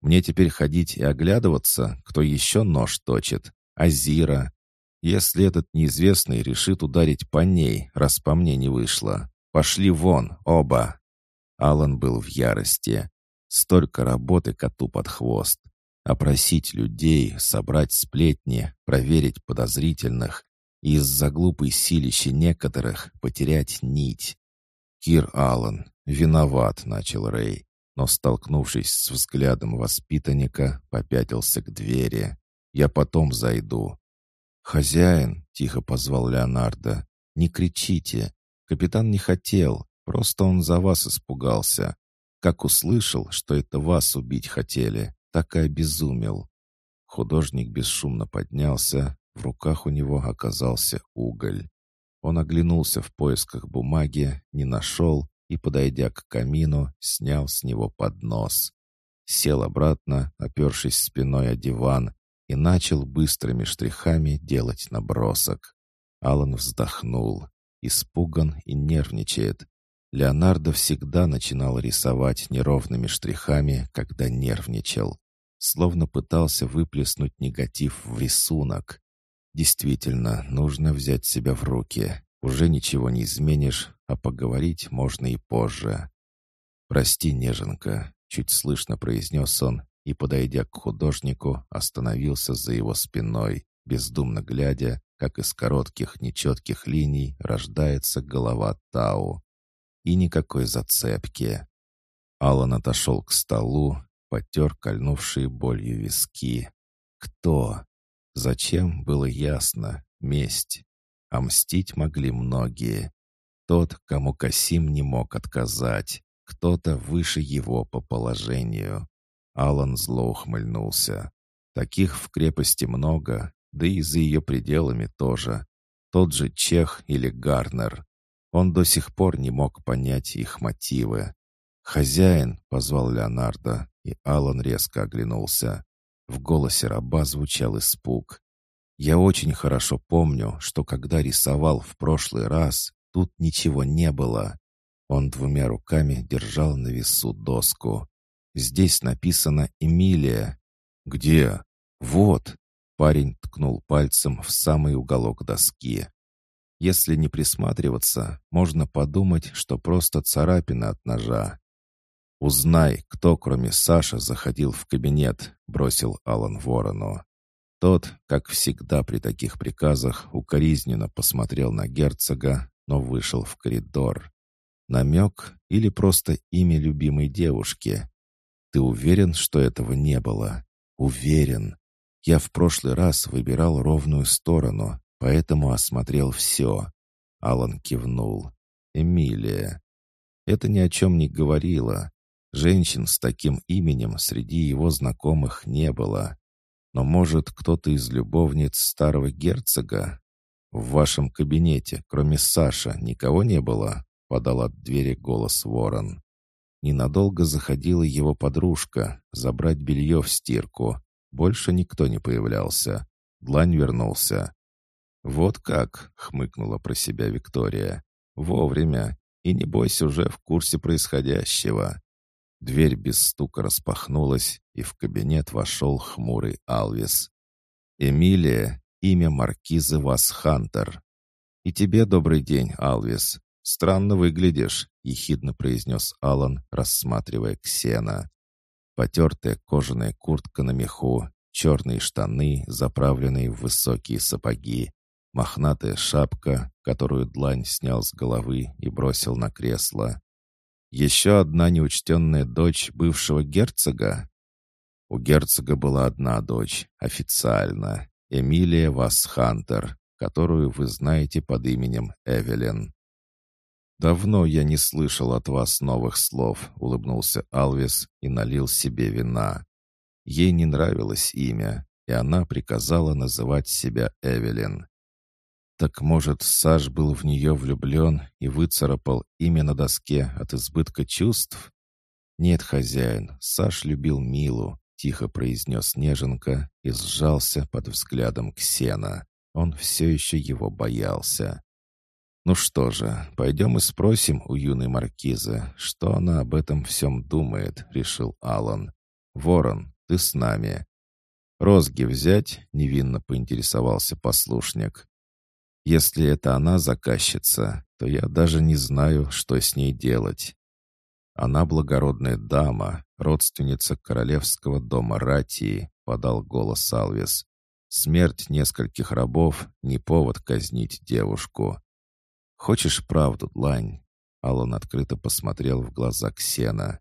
Мне теперь ходить и оглядываться, кто еще нож точит. Азира. Если этот неизвестный решит ударить по ней, раз по мне не вышло. Пошли вон, оба!» Алан был в ярости. Столько работы коту под хвост. Опросить людей, собрать сплетни, проверить подозрительных и из-за глупой силища некоторых потерять нить. Кир Аллан, виноват, начал Рэй, но, столкнувшись с взглядом воспитанника, попятился к двери. Я потом зайду. «Хозяин», — тихо позвал Леонардо, — «не кричите. Капитан не хотел, просто он за вас испугался. Как услышал, что это вас убить хотели, так и обезумел». Художник бесшумно поднялся, в руках у него оказался уголь. Он оглянулся в поисках бумаги, не нашел и, подойдя к камину, снял с него поднос. Сел обратно, опершись спиной о диван, и начал быстрыми штрихами делать набросок. Алан вздохнул, испуган и нервничает. Леонардо всегда начинал рисовать неровными штрихами, когда нервничал, словно пытался выплеснуть негатив в рисунок. Действительно, нужно взять себя в руки. Уже ничего не изменишь, а поговорить можно и позже. «Прости, неженка», — чуть слышно произнес он и, подойдя к художнику, остановился за его спиной, бездумно глядя, как из коротких нечетких линий рождается голова Тау. И никакой зацепки. Алан отошел к столу, потер кольнувшие болью виски. «Кто? Зачем, было ясно, месть. А мстить могли многие. Тот, кому Касим не мог отказать. Кто-то выше его по положению. Алан зло ухмыльнулся. Таких в крепости много, да и за ее пределами тоже. Тот же Чех или Гарнер. Он до сих пор не мог понять их мотивы. «Хозяин!» — позвал Леонардо, и Алан резко оглянулся. В голосе раба звучал испуг. «Я очень хорошо помню, что когда рисовал в прошлый раз, тут ничего не было». Он двумя руками держал на весу доску. «Здесь написано «Эмилия». «Где?» «Вот». Парень ткнул пальцем в самый уголок доски. Если не присматриваться, можно подумать, что просто царапина от ножа. «Узнай, кто, кроме Саши, заходил в кабинет», — бросил Алан Ворону. Тот, как всегда при таких приказах, укоризненно посмотрел на герцога, но вышел в коридор. Намек или просто имя любимой девушки? Ты уверен, что этого не было? Уверен. Я в прошлый раз выбирал ровную сторону, поэтому осмотрел все. Алан кивнул. Эмилия. Это ни о чем не говорило. Женщин с таким именем среди его знакомых не было. Но, может, кто-то из любовниц старого герцога? В вашем кабинете, кроме Саша, никого не было? Подал от двери голос ворон. Ненадолго заходила его подружка забрать белье в стирку. Больше никто не появлялся. Длань вернулся. «Вот как!» — хмыкнула про себя Виктория. «Вовремя. И небось уже в курсе происходящего». Дверь без стука распахнулась, и в кабинет вошел хмурый Алвис. «Эмилия, имя маркизы Вас Хантер». «И тебе добрый день, Алвис. Странно выглядишь», — ехидно произнес Алан, рассматривая Ксена. Потертая кожаная куртка на меху, черные штаны, заправленные в высокие сапоги, мохнатая шапка, которую Длань снял с головы и бросил на кресло. Еще одна неучтенная дочь бывшего герцога? У герцога была одна дочь, официально, Эмилия Васхантер, которую вы знаете под именем Эвелин. «Давно я не слышал от вас новых слов», — улыбнулся Алвис и налил себе вина. Ей не нравилось имя, и она приказала называть себя Эвелин. Так может, Саш был в нее влюблен и выцарапал имя на доске от избытка чувств? Нет, хозяин, Саш любил Милу, тихо произнес Неженка и сжался под взглядом Ксена. Он все еще его боялся. «Ну что же, пойдем и спросим у юной маркизы, что она об этом всем думает», — решил Алан. «Ворон, ты с нами». «Розги взять?» — невинно поинтересовался послушник. «Если это она заказчица, то я даже не знаю, что с ней делать. Она благородная дама, родственница королевского дома Ратии», — подал голос Алвис. «Смерть нескольких рабов — не повод казнить девушку». «Хочешь правду, Длань?» Алан открыто посмотрел в глаза Ксена.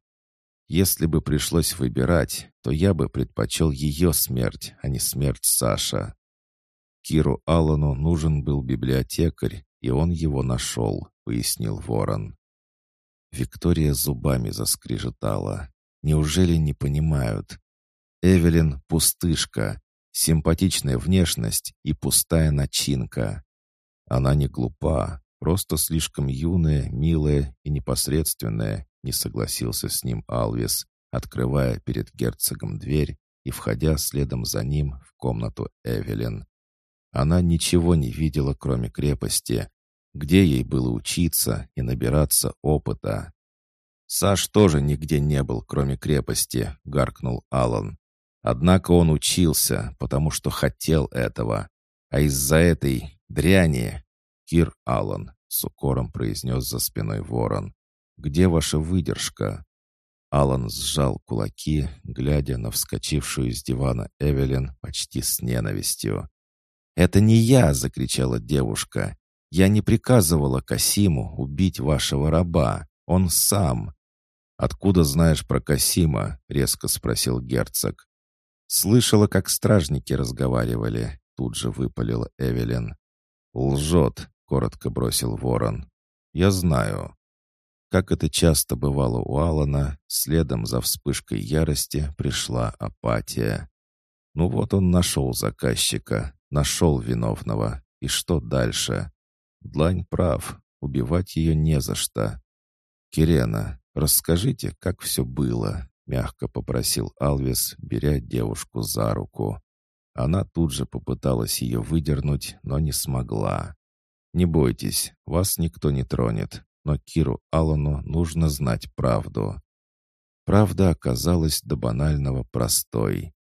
«Если бы пришлось выбирать, то я бы предпочел ее смерть, а не смерть Саша». Киру Аллану нужен был библиотекарь, и он его нашел, пояснил Ворон. Виктория зубами заскрежетала. Неужели не понимают? Эвелин — пустышка, симпатичная внешность и пустая начинка. Она не глупа, Просто слишком юная, милая и непосредственная, не согласился с ним Алвис, открывая перед герцогом дверь и входя следом за ним в комнату Эвелин. Она ничего не видела, кроме крепости, где ей было учиться и набираться опыта. «Саш тоже нигде не был, кроме крепости», — гаркнул Алан. Однако он учился, потому что хотел этого. А из-за этой дряни Кир Аллан», — с укором произнес за спиной ворон. «Где ваша выдержка?» Алан сжал кулаки, глядя на вскочившую из дивана Эвелин почти с ненавистью. «Это не я!» — закричала девушка. «Я не приказывала Касиму убить вашего раба. Он сам!» «Откуда знаешь про Касима?» — резко спросил герцог. «Слышала, как стражники разговаривали», — тут же выпалила Эвелин. «Лжет», коротко бросил ворон. «Я знаю». Как это часто бывало у Алана, следом за вспышкой ярости пришла апатия. Ну вот он нашел заказчика, нашел виновного. И что дальше? Длань прав, убивать ее не за что. «Кирена, расскажите, как все было», — мягко попросил Алвис, беря девушку за руку. Она тут же попыталась ее выдернуть, но не смогла. Не бойтесь, вас никто не тронет, но Киру Аллану нужно знать правду. Правда оказалась до банального простой.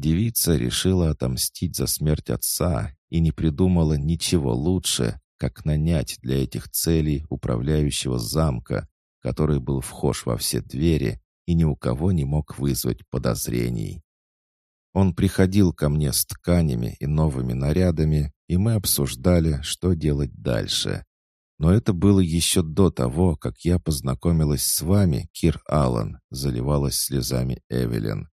Девица решила отомстить за смерть отца и не придумала ничего лучше, как нанять для этих целей управляющего замка, который был вхож во все двери и ни у кого не мог вызвать подозрений. Он приходил ко мне с тканями и новыми нарядами, и мы обсуждали, что делать дальше. Но это было еще до того, как я познакомилась с вами, Кир Аллан, заливалась слезами Эвелин.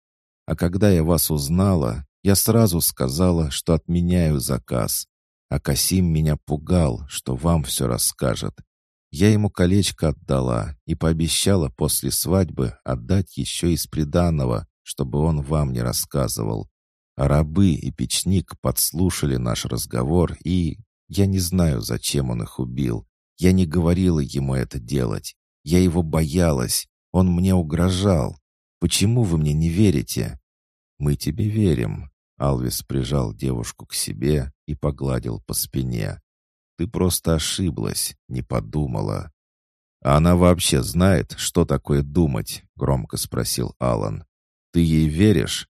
А когда я вас узнала, я сразу сказала, что отменяю заказ. А Касим меня пугал, что вам все расскажет. Я ему колечко отдала и пообещала после свадьбы отдать еще из приданного, чтобы он вам не рассказывал. А рабы и печник подслушали наш разговор, и... Я не знаю, зачем он их убил. Я не говорила ему это делать. Я его боялась. Он мне угрожал. Почему вы мне не верите?» «Мы тебе верим». Алвис прижал девушку к себе и погладил по спине. «Ты просто ошиблась, не подумала». «А она вообще знает, что такое думать?» — громко спросил Алан. «Ты ей веришь?»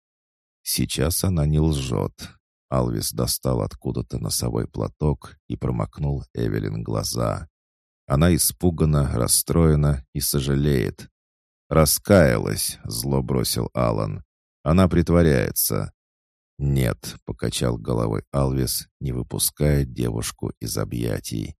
Сейчас она не лжет. Алвис достал откуда-то носовой платок и промокнул Эвелин глаза. Она испугана, расстроена и сожалеет. «Раскаялась», — зло бросил Алан. «Она притворяется». «Нет», — покачал головой Алвис, не выпуская девушку из объятий.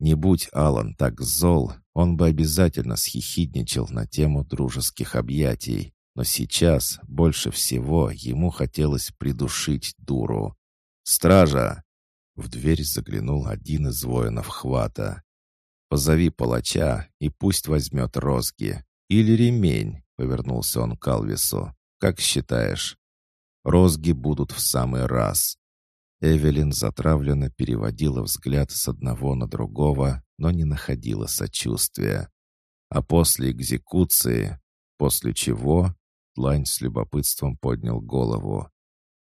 «Не будь Алан так зол, он бы обязательно схихидничал на тему дружеских объятий. Но сейчас больше всего ему хотелось придушить дуру. «Стража!» В дверь заглянул один из воинов хвата. «Позови палача и пусть возьмет розги. Или ремень», — повернулся он к Алвису. «Как считаешь?» «Розги будут в самый раз». Эвелин затравленно переводила взгляд с одного на другого, но не находила сочувствия. А после экзекуции, после чего Тлань с любопытством поднял голову.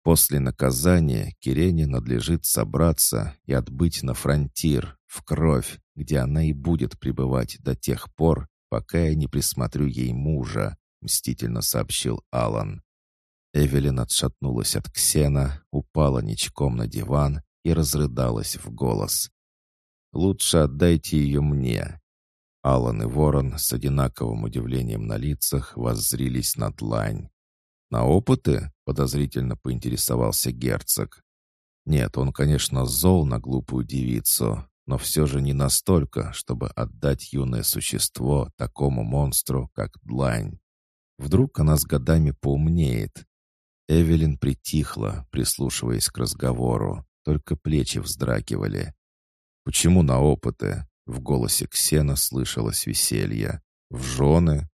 После наказания Кирене надлежит собраться и отбыть на фронтир, в кровь, где она и будет пребывать до тех пор, пока я не присмотрю ей мужа», — мстительно сообщил Алан. Эвелин отшатнулась от Ксена, упала ничком на диван и разрыдалась в голос. «Лучше отдайте ее мне. Алан и Ворон с одинаковым удивлением на лицах воззрились на длань. «На опыты?» — подозрительно поинтересовался герцог. «Нет, он, конечно, зол на глупую девицу, но все же не настолько, чтобы отдать юное существо такому монстру, как длань. Вдруг она с годами поумнеет?» Эвелин притихла, прислушиваясь к разговору, только плечи вздрагивали. «Почему на опыты?» В голосе Ксена слышалось веселье. «В жены?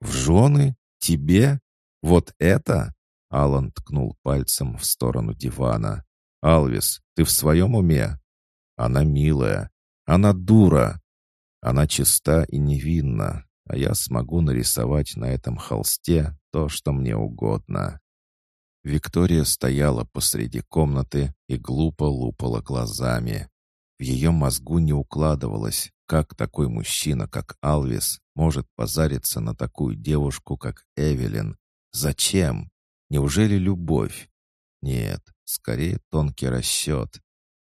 В жены? Тебе? Вот это?» Алан ткнул пальцем в сторону дивана. «Алвис, ты в своем уме? Она милая. Она дура. Она чиста и невинна, а я смогу нарисовать на этом холсте то, что мне угодно». Виктория стояла посреди комнаты и глупо лупала глазами. В ее мозгу не укладывалось, как такой мужчина, как Алвис, может позариться на такую девушку, как Эвелин. Зачем? Неужели любовь? Нет, скорее тонкий расчет.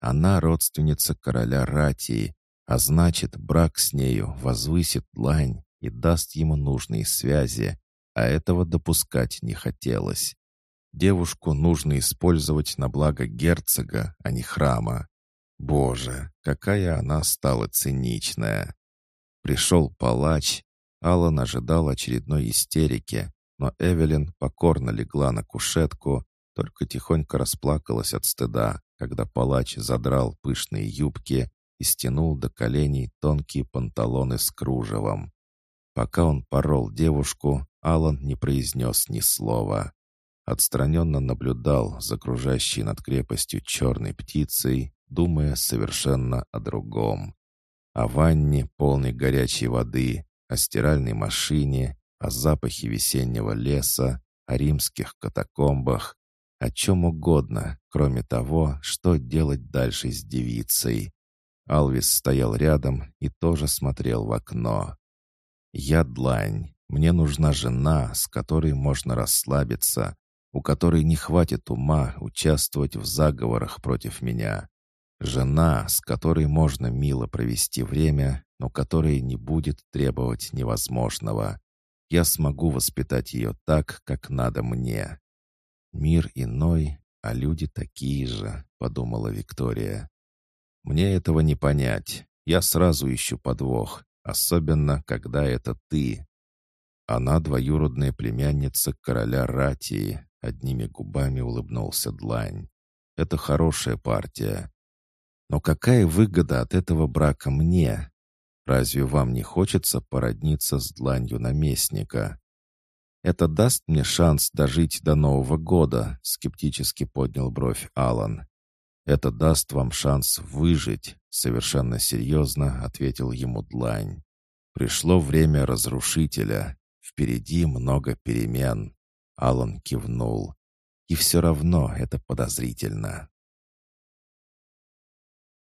Она родственница короля Ратии, а значит, брак с нею возвысит лань и даст ему нужные связи, а этого допускать не хотелось. Девушку нужно использовать на благо герцога, а не храма. Боже, какая она стала циничная. Пришел палач. Аллан ожидал очередной истерики, но Эвелин покорно легла на кушетку, только тихонько расплакалась от стыда, когда палач задрал пышные юбки и стянул до коленей тонкие панталоны с кружевом. Пока он порол девушку, Алан не произнес ни слова. Отстраненно наблюдал за кружащей над крепостью черной птицей думая совершенно о другом. О ванне, полной горячей воды, о стиральной машине, о запахе весеннего леса, о римских катакомбах, о чем угодно, кроме того, что делать дальше с девицей. Алвис стоял рядом и тоже смотрел в окно. «Я длань. Мне нужна жена, с которой можно расслабиться, у которой не хватит ума участвовать в заговорах против меня. Жена, с которой можно мило провести время, но которая не будет требовать невозможного. Я смогу воспитать ее так, как надо мне. Мир иной, а люди такие же, подумала Виктория. Мне этого не понять. Я сразу ищу подвох, особенно когда это ты. Она двоюродная племянница короля Ратии, одними губами улыбнулся Длань. Это хорошая партия. Но какая выгода от этого брака мне? Разве вам не хочется породниться с дланью наместника? Это даст мне шанс дожить до Нового года, скептически поднял бровь Алан. Это даст вам шанс выжить, совершенно серьезно ответил ему длань. Пришло время разрушителя. Впереди много перемен. Алан кивнул. И все равно это подозрительно.